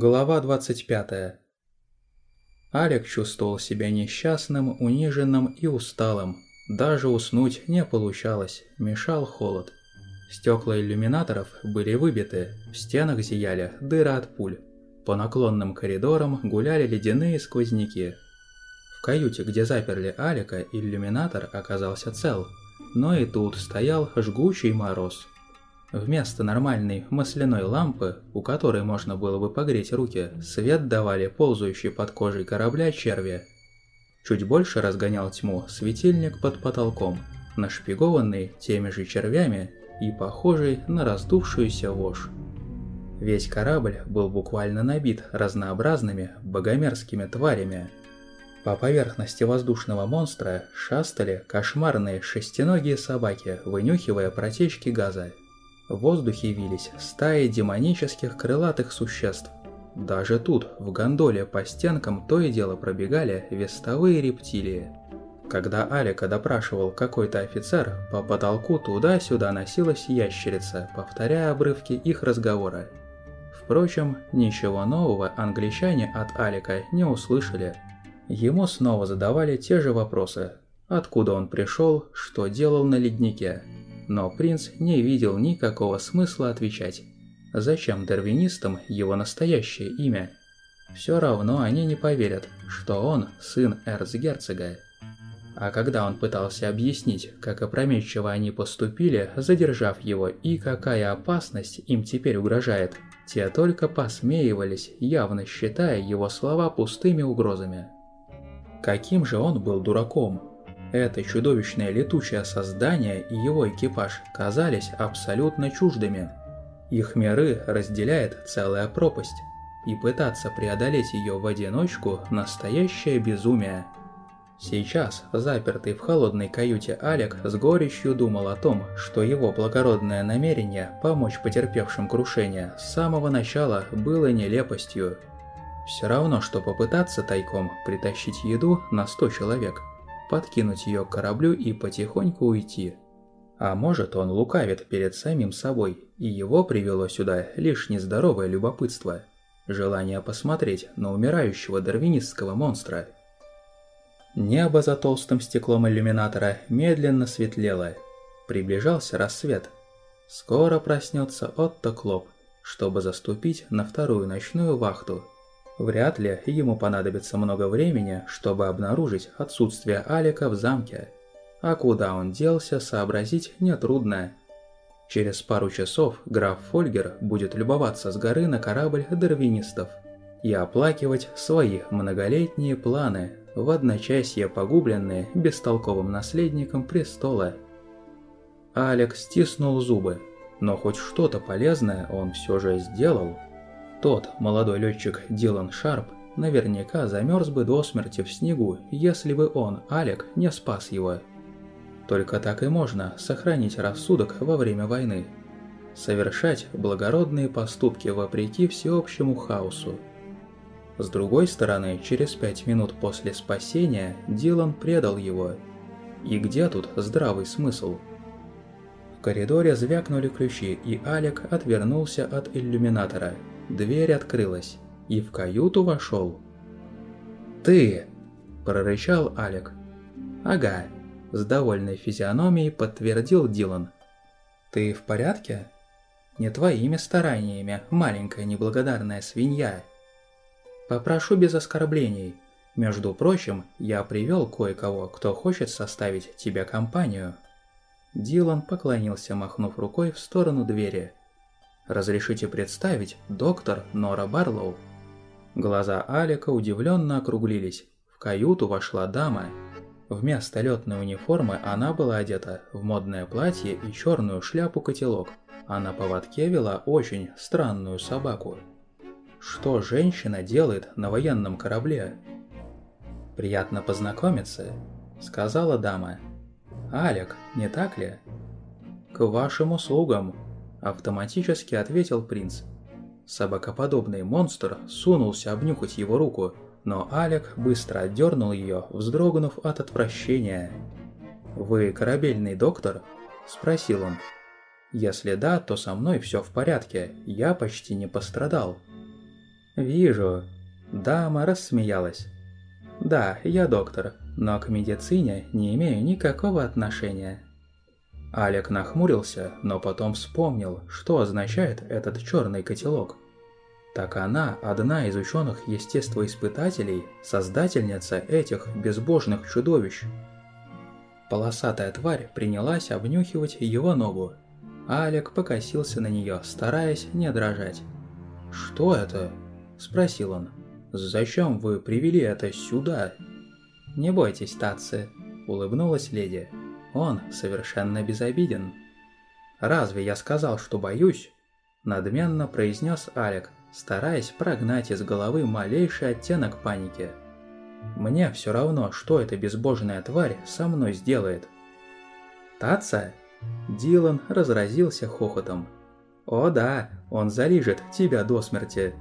Глава 25. Алек чувствовал себя несчастным, униженным и усталым. Даже уснуть не получалось, мешал холод. Стекла иллюминаторов были выбиты, в стенах зияли дыры от пуль. По наклонным коридорам гуляли ледяные сквозняки. В каюте, где заперли Алика, иллюминатор оказался цел, но и тут стоял жгучий мороз. Вместо нормальной масляной лампы, у которой можно было бы погреть руки, свет давали ползающие под кожей корабля черви. Чуть больше разгонял тьму светильник под потолком, нашпигованный теми же червями и похожий на раздувшуюся вошь. Весь корабль был буквально набит разнообразными богомерзкими тварями. По поверхности воздушного монстра шастали кошмарные шестиногие собаки, вынюхивая протечки газа. В воздухе вились стаи демонических крылатых существ. Даже тут, в гондоле по стенкам, то и дело пробегали вестовые рептилии. Когда Алика допрашивал какой-то офицер, по потолку туда-сюда носилась ящерица, повторяя обрывки их разговора. Впрочем, ничего нового англичане от Алика не услышали. Ему снова задавали те же вопросы. Откуда он пришел, что делал на леднике, но принц не видел никакого смысла отвечать. Зачем дарвинистам его настоящее имя? Все равно они не поверят, что он сын эрцгерцога. А когда он пытался объяснить, как опрометчиво они поступили, задержав его, и какая опасность им теперь угрожает, те только посмеивались, явно считая его слова пустыми угрозами. Каким же он был дураком, это чудовищное летучее создание и его экипаж казались абсолютно чуждыми. Их миры разделяет целая пропасть, и пытаться преодолеть ее в одиночку – настоящее безумие. Сейчас, запертый в холодной каюте Алек с горечью думал о том, что его благородное намерение помочь потерпевшим крушение с самого начала было нелепостью. Все равно, что попытаться тайком притащить еду на 100 человек – подкинуть ее к кораблю и потихоньку уйти. А может, он лукавит перед самим собой, и его привело сюда лишь нездоровое любопытство, желание посмотреть на умирающего дарвинистского монстра. Небо за толстым стеклом иллюминатора медленно светлело. Приближался рассвет. Скоро проснется Отто Клоп, чтобы заступить на вторую ночную вахту – Вряд ли ему понадобится много времени, чтобы обнаружить отсутствие Алика в замке. А куда он делся, сообразить нетрудно. Через пару часов граф Фольгер будет любоваться с горы на корабль дарвинистов и оплакивать свои многолетние планы, в одночасье погубленные бестолковым наследником престола. Алек стиснул зубы, но хоть что-то полезное он все же сделал. Тот молодой летчик Дилан Шарп наверняка замерз бы до смерти в снегу, если бы он, Алек, не спас его. Только так и можно сохранить рассудок во время войны. Совершать благородные поступки вопреки всеобщему хаосу. С другой стороны, через пять минут после спасения Дилан предал его. И где тут здравый смысл? В коридоре звякнули ключи, и Алек отвернулся от иллюминатора – Дверь открылась, и в каюту вошел. «Ты!» – прорычал Алек. «Ага», – с довольной физиономией подтвердил Дилан. «Ты в порядке?» «Не твоими стараниями, маленькая неблагодарная свинья». «Попрошу без оскорблений. Между прочим, я привел кое-кого, кто хочет составить тебе компанию». Дилан поклонился, махнув рукой в сторону двери – Разрешите представить, доктор Нора Барлоу». Глаза Алика удивленно округлились. В каюту вошла дама. Вместо летной униформы она была одета в модное платье и черную шляпу-котелок, а на поводке вела очень странную собаку. Что женщина делает на военном корабле? «Приятно познакомиться», — сказала дама. «Алек, не так ли?» «К вашим услугам», Автоматически ответил принц. Собакоподобный монстр сунулся обнюхать его руку, но Алек быстро отдернул ее, вздрогнув от отвращения. «Вы корабельный доктор?» – спросил он. «Если да, то со мной все в порядке, я почти не пострадал». «Вижу». Дама рассмеялась. «Да, я доктор, но к медицине не имею никакого отношения». Алек нахмурился, но потом вспомнил, что означает этот черный котелок. Так она одна из ученых-естествоиспытателей, создательница этих безбожных чудовищ. Полосатая тварь принялась обнюхивать его ногу. Алек покосился на нее, стараясь не дрожать. «Что это?» – спросил он. «Зачем вы привели это сюда?» «Не бойтесь, Татцы», – улыбнулась леди. «Он совершенно безобиден». «Разве я сказал, что боюсь?» – надменно произнес Алек, стараясь прогнать из головы малейший оттенок паники. «Мне все равно, что эта безбожная тварь со мной сделает». «Таца?» Дилан разразился хохотом. «О да, он залижет тебя до смерти!»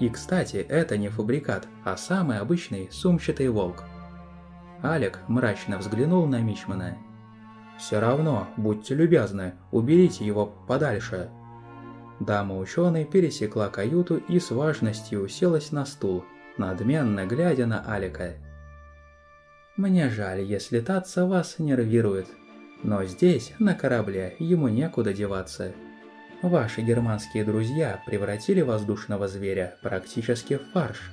И, кстати, это не фабрикат, а самый обычный сумчатый волк. Алек мрачно взглянул на Мичмана. «Все равно, будьте любезны, уберите его подальше». Дама-ученый пересекла каюту и с важностью уселась на стул, надменно глядя на Алика. «Мне жаль, если Татца вас нервирует, но здесь, на корабле, ему некуда деваться». Ваши германские друзья превратили воздушного зверя практически в фарш.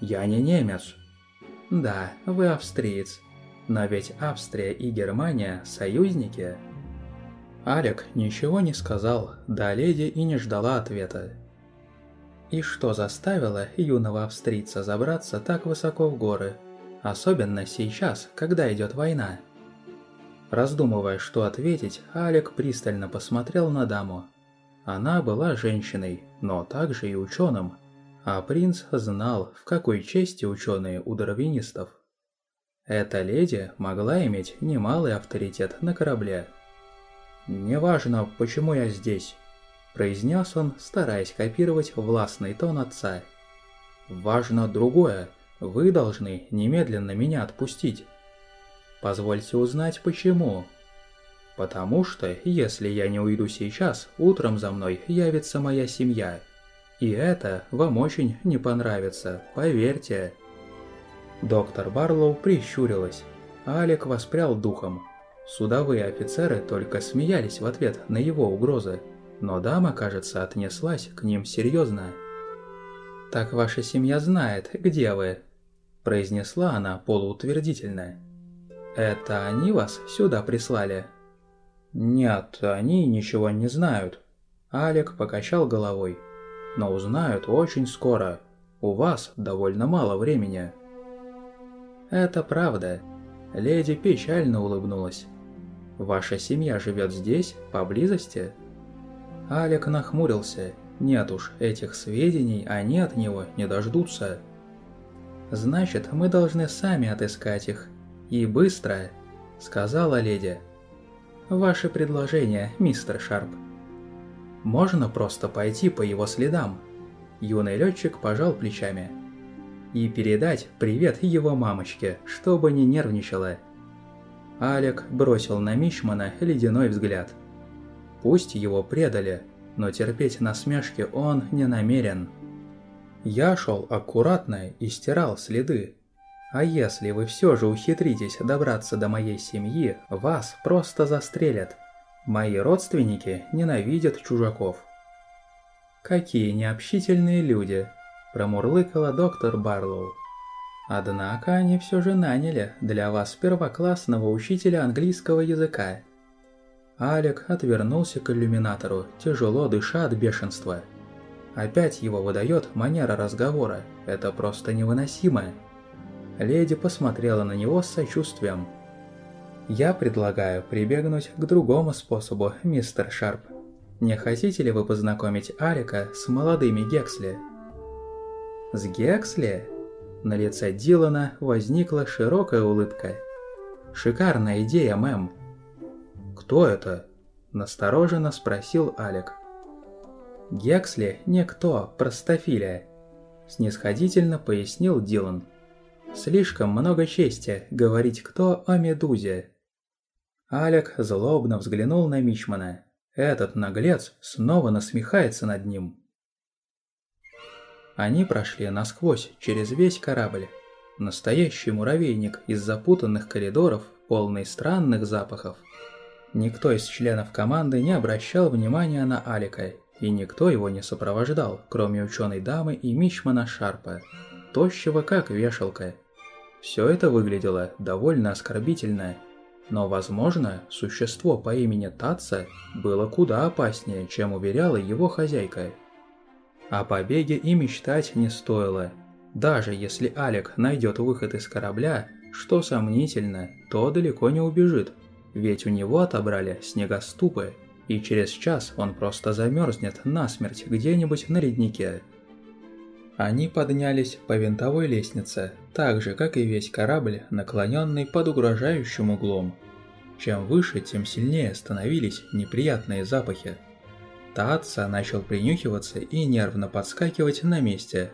Я не немец. Да, вы австриец. Но ведь Австрия и Германия – союзники. Алек ничего не сказал, да леди и не ждала ответа. И что заставило юного австрийца забраться так высоко в горы, особенно сейчас, когда идет война? Раздумывая, что ответить, Алек пристально посмотрел на даму. Она была женщиной, но также и ученым, а принц знал, в какой чести ученые у дарвинистов. Эта леди могла иметь немалый авторитет на корабле. «Неважно, почему я здесь», – произнес он, стараясь копировать властный тон отца. «Важно другое. Вы должны немедленно меня отпустить. Позвольте узнать, почему». Потому что, если я не уйду сейчас, утром за мной явится моя семья. И это вам очень не понравится, поверьте. Доктор Барлоу прищурилась. Алек воспрял духом. Судовые офицеры только смеялись в ответ на его угрозы, но дама, кажется, отнеслась к ним серьезно. «Так ваша семья знает, где вы», – произнесла она полуутвердительно. «Это они вас сюда прислали?» «Нет, они ничего не знают». Алек покачал головой. «Но узнают очень скоро. У вас довольно мало времени». «Это правда». Леди печально улыбнулась. «Ваша семья живет здесь, поблизости?» Алек нахмурился. «Нет уж, этих сведений они от него не дождутся». «Значит, мы должны сами отыскать их. И быстро», — сказала леди. Ваше предложение, мистер Шарп. Можно просто пойти по его следам. Юный летчик пожал плечами. И передать привет его мамочке, чтобы не нервничала. Алек бросил на Мичмана ледяной взгляд. Пусть его предали, но терпеть насмешки он не намерен. Я шел аккуратно и стирал следы, а если вы все же ухитритесь добраться до моей семьи, вас просто застрелят. Мои родственники ненавидят чужаков. Какие необщительные люди, промурлыкала доктор Барлоу. Однако они все же наняли для вас первоклассного учителя английского языка. Алек отвернулся к иллюминатору, тяжело дыша от бешенства. Опять его выдает манера разговора, это просто невыносимо. Леди посмотрела на него с сочувствием. «Я предлагаю прибегнуть к другому способу, мистер Шарп. Не хотите ли вы познакомить Алика с молодыми Гексли?» «С Гексли?» На лице Дилана возникла широкая улыбка. «Шикарная идея, мэм!» «Кто это?» – настороженно спросил Алик. «Гексли – никто, простофиля», – снисходительно пояснил Дилан. Слишком много чести говорить кто о Медузе. Алек злобно взглянул на Мичмана. Этот наглец снова насмехается над ним. Они прошли насквозь через весь корабль. Настоящий муравейник из запутанных коридоров, полный странных запахов. Никто из членов команды не обращал внимания на Алика, и никто его не сопровождал, кроме ученой дамы и мичмана Шарпа, тощего как вешалка. Все это выглядело довольно оскорбительно, но, возможно, существо по имени Татца было куда опаснее, чем уверяла его хозяйка. О побеге и мечтать не стоило. Даже если Алек найдет выход из корабля, что сомнительно, то далеко не убежит, ведь у него отобрали снегоступы, и через час он просто замерзнет насмерть где-нибудь на леднике. Они поднялись по винтовой лестнице, так же, как и весь корабль, наклоненный под угрожающим углом. Чем выше, тем сильнее становились неприятные запахи. Таатса начал принюхиваться и нервно подскакивать на месте.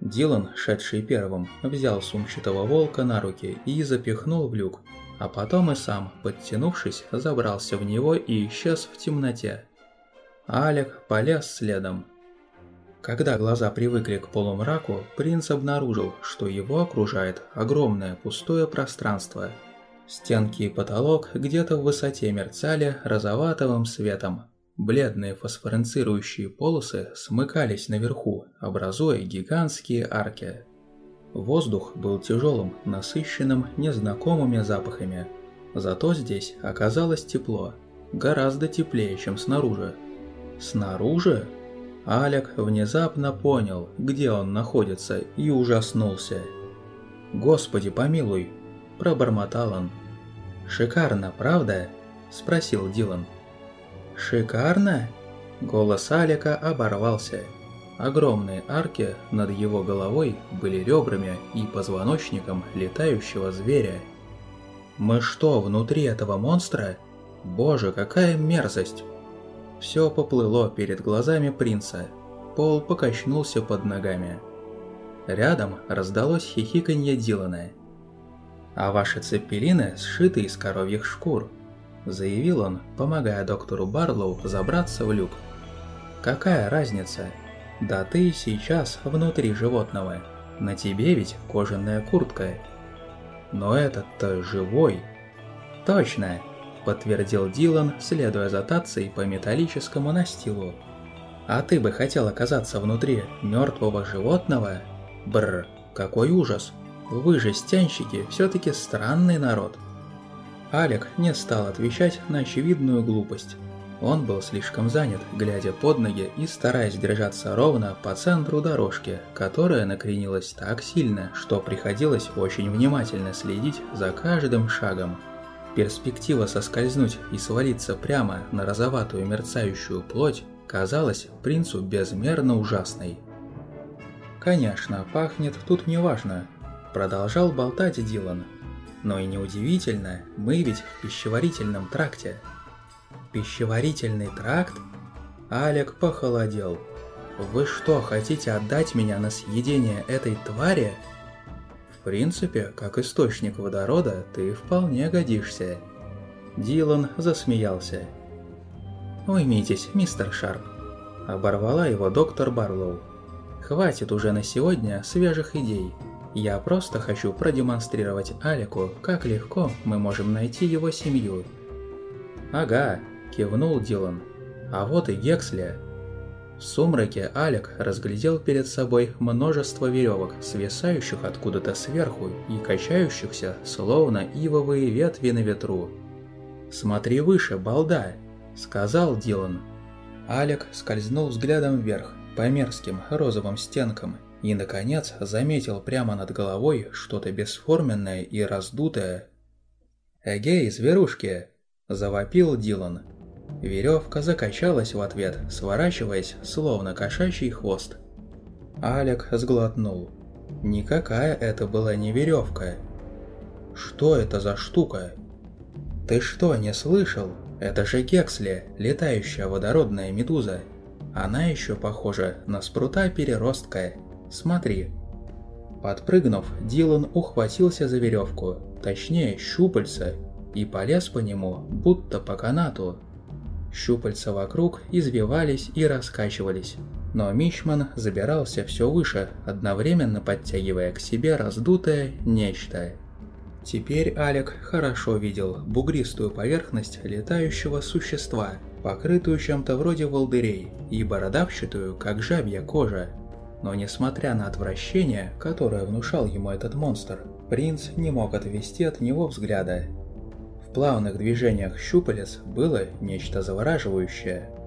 Дилан, шедший первым, взял сумчатого волка на руки и запихнул в люк, а потом и сам, подтянувшись, забрался в него и исчез в темноте. Алек полез следом. Когда глаза привыкли к полумраку, принц обнаружил, что его окружает огромное пустое пространство. Стенки и потолок где-то в высоте мерцали розоватовым светом. Бледные фосфоренцирующие полосы смыкались наверху, образуя гигантские арки. Воздух был тяжелым, насыщенным незнакомыми запахами. Зато здесь оказалось тепло, гораздо теплее, чем снаружи. Снаружи Алек внезапно понял, где он находится, и ужаснулся. «Господи помилуй!» – пробормотал он. «Шикарно, правда?» – спросил Дилан. «Шикарно?» – голос Алика оборвался. Огромные арки над его головой были ребрами и позвоночником летающего зверя. «Мы что, внутри этого монстра? Боже, какая мерзость!» Все поплыло перед глазами принца. Пол покачнулся под ногами. Рядом раздалось хихиканье Дилана. «А ваши цепелины сшиты из коровьих шкур», – заявил он, помогая доктору Барлоу забраться в люк. «Какая разница? Да ты сейчас внутри животного. На тебе ведь кожаная куртка. Но этот-то живой». «Точно!» – подтвердил Дилан, следуя за Татцей по металлическому настилу. «А ты бы хотел оказаться внутри мертвого животного? Бррр, какой ужас! Вы же, стянщики, все-таки странный народ!» Алек не стал отвечать на очевидную глупость. Он был слишком занят, глядя под ноги и стараясь держаться ровно по центру дорожки, которая накренилась так сильно, что приходилось очень внимательно следить за каждым шагом. Перспектива соскользнуть и свалиться прямо на розоватую мерцающую плоть казалась принцу безмерно ужасной. «Конечно, пахнет тут неважно», – продолжал болтать Дилан. «Но и неудивительно, мы ведь в пищеварительном тракте». «Пищеварительный тракт?» Алек похолодел. «Вы что, хотите отдать меня на съедение этой твари?» В принципе, как источник водорода, ты вполне годишься. Дилан засмеялся. «Уймитесь, мистер Шарп», – оборвала его доктор Барлоу. «Хватит уже на сегодня свежих идей. Я просто хочу продемонстрировать Алику, как легко мы можем найти его семью». «Ага», – кивнул Дилан. «А вот и Гексли». В сумраке Алек разглядел перед собой множество веревок, свисающих откуда-то сверху и качающихся, словно ивовые ветви на ветру. «Смотри выше, балда!» – сказал Дилан. Алек скользнул взглядом вверх, по мерзким розовым стенкам, и, наконец, заметил прямо над головой что-то бесформенное и раздутое. «Эгей, зверушки!» – завопил Дилан. Веревка закачалась в ответ, сворачиваясь, словно кошачий хвост. Алек сглотнул. Никакая это была не веревка. Что это за штука? Ты что, не слышал? Это же Гексли, летающая водородная медуза. Она еще похожа на спрута переростка. Смотри. Подпрыгнув, Дилан ухватился за веревку, точнее щупальца, и полез по нему, будто по канату. Щупальца вокруг извивались и раскачивались. Но Мичман забирался все выше, одновременно подтягивая к себе раздутое нечто. Теперь Алек хорошо видел бугристую поверхность летающего существа, покрытую чем-то вроде волдырей и бородавчатую, как жабья кожа. Но несмотря на отвращение, которое внушал ему этот монстр, принц не мог отвести от него взгляда. В плавных движениях щупалец было нечто завораживающее –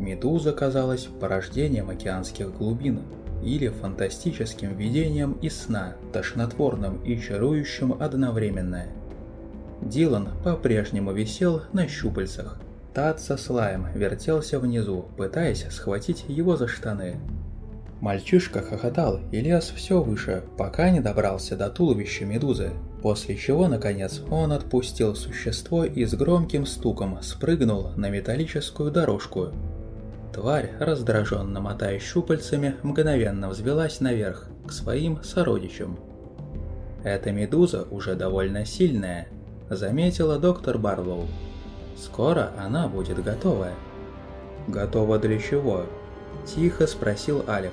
Медуза казалась порождением океанских глубин или фантастическим видением из сна, тошнотворным и чарующим одновременно. Дилан по-прежнему висел на щупальцах. Тат со Слаем вертелся внизу, пытаясь схватить его за штаны. Мальчишка хохотал и лез все выше, пока не добрался до туловища медузы, после чего, наконец, он отпустил существо и с громким стуком спрыгнул на металлическую дорожку, Тварь, раздраженно мотая щупальцами, мгновенно взвелась наверх, к своим сородичам. «Эта медуза уже довольно сильная», — заметила доктор Барлоу. «Скоро она будет готова». «Готова для чего?» — тихо спросил Алек.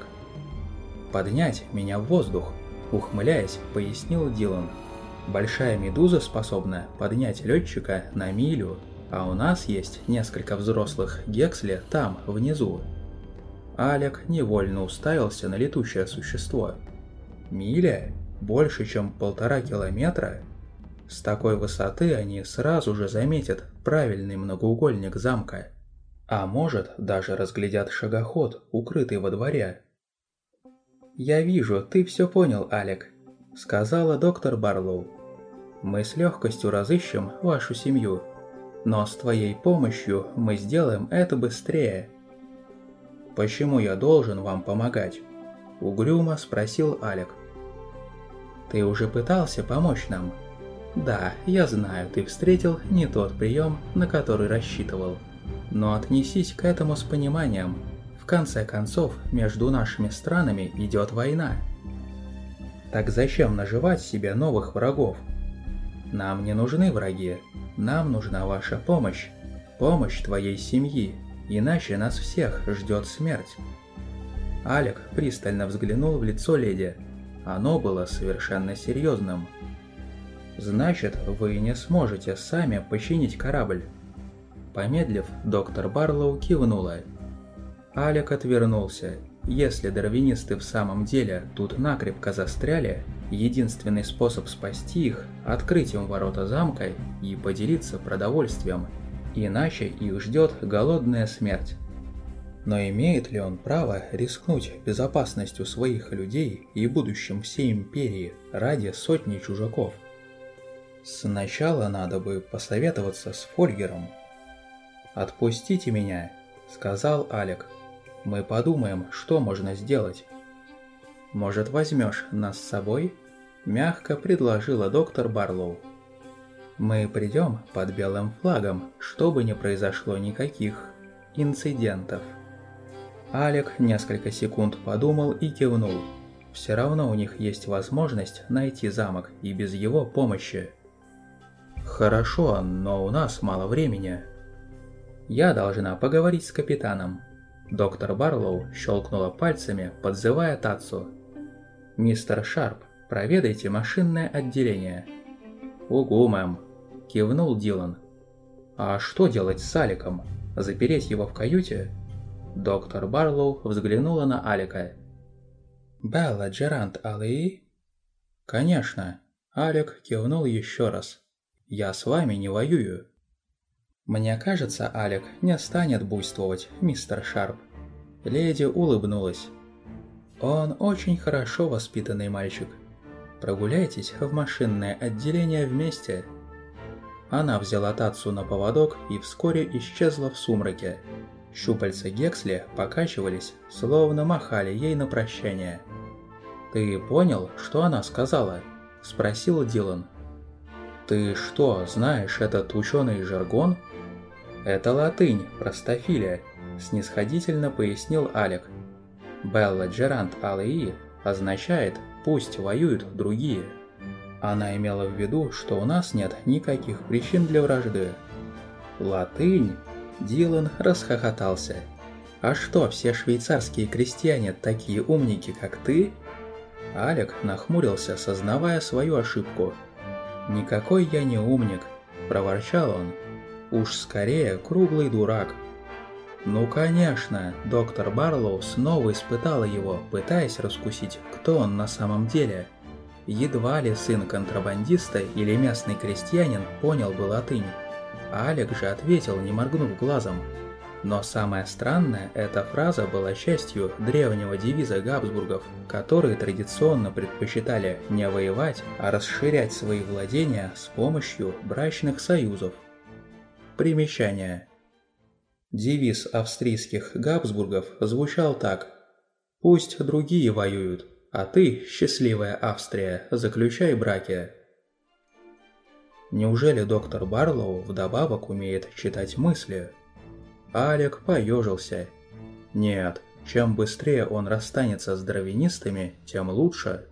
«Поднять меня в воздух», — ухмыляясь, пояснил Дилан. «Большая медуза способна поднять летчика на милю а у нас есть несколько взрослых Гексли там, внизу. Алек невольно уставился на летучее существо. Миля? Больше, чем полтора километра? С такой высоты они сразу же заметят правильный многоугольник замка. А может, даже разглядят шагоход, укрытый во дворе. «Я вижу, ты все понял, Алек», — сказала доктор Барлоу. «Мы с легкостью разыщем вашу семью но с твоей помощью мы сделаем это быстрее. Почему я должен вам помогать? Угрюмо спросил Алек. Ты уже пытался помочь нам? Да, я знаю, ты встретил не тот прием, на который рассчитывал. Но отнесись к этому с пониманием. Конце концов, между нашими странами идет война. Так зачем наживать себе новых врагов? Нам не нужны враги, нам нужна ваша помощь, помощь твоей семьи, иначе нас всех ждет смерть. Алек пристально взглянул в лицо леди. Оно было совершенно серьезным. «Значит, вы не сможете сами починить корабль?» Помедлив, доктор Барлоу кивнула. Алек отвернулся. Если дарвинисты в самом деле тут накрепко застряли, Единственный способ спасти их – открыть им ворота замка и поделиться продовольствием, иначе их ждет голодная смерть. Но имеет ли он право рискнуть безопасностью своих людей и будущим всей империи ради сотни чужаков? Сначала надо бы посоветоваться с Фольгером. «Отпустите меня», — сказал Алек. «Мы подумаем, что можно сделать». «Может, возьмешь нас с собой?» – мягко предложила доктор Барлоу. «Мы придем под белым флагом, чтобы не произошло никаких инцидентов». Алек несколько секунд подумал и кивнул. Все равно у них есть возможность найти замок и без его помощи. «Хорошо, но у нас мало времени». «Я должна поговорить с капитаном». Доктор Барлоу щелкнула пальцами, подзывая Татсу. «Мистер Шарп, проведайте машинное отделение». «Угу, мэм», – кивнул Дилан. «А что делать с Аликом? Запереть его в каюте?» Доктор Барлоу взглянула на Алика. «Белла Джерант Али?» «Конечно», – Алик кивнул еще раз. «Я с вами не воюю». «Мне кажется, Алик не станет буйствовать, мистер Шарп». Леди улыбнулась. Он очень хорошо воспитанный мальчик. Прогуляйтесь в машинное отделение вместе. Она взяла Тацу на поводок и вскоре исчезла в сумраке. Щупальца Гексли покачивались, словно махали ей на прощание. «Ты понял, что она сказала?» – спросил Дилан. «Ты что, знаешь этот ученый жаргон?» «Это латынь, простофилия», – снисходительно пояснил Алек. Белла Джерант Алаи означает «пусть воюют другие». Она имела в виду, что у нас нет никаких причин для вражды. Латынь? Дилан расхохотался. А что, все швейцарские крестьяне такие умники, как ты? Алек нахмурился, сознавая свою ошибку. «Никакой я не умник», – проворчал он. «Уж скорее круглый дурак». Ну конечно, доктор Барлоу снова испытала его, пытаясь раскусить, кто он на самом деле. Едва ли сын контрабандиста или местный крестьянин понял бы латынь. А Алек же ответил, не моргнув глазом. Но самое странное, эта фраза была частью древнего девиза Габсбургов, которые традиционно предпочитали не воевать, а расширять свои владения с помощью брачных союзов. Примечание. Девиз австрийских Габсбургов звучал так «Пусть другие воюют, а ты, счастливая Австрия, заключай браки». Неужели доктор Барлоу вдобавок умеет читать мысли? Алек поежился. Нет, чем быстрее он расстанется с дровянистами, тем лучше.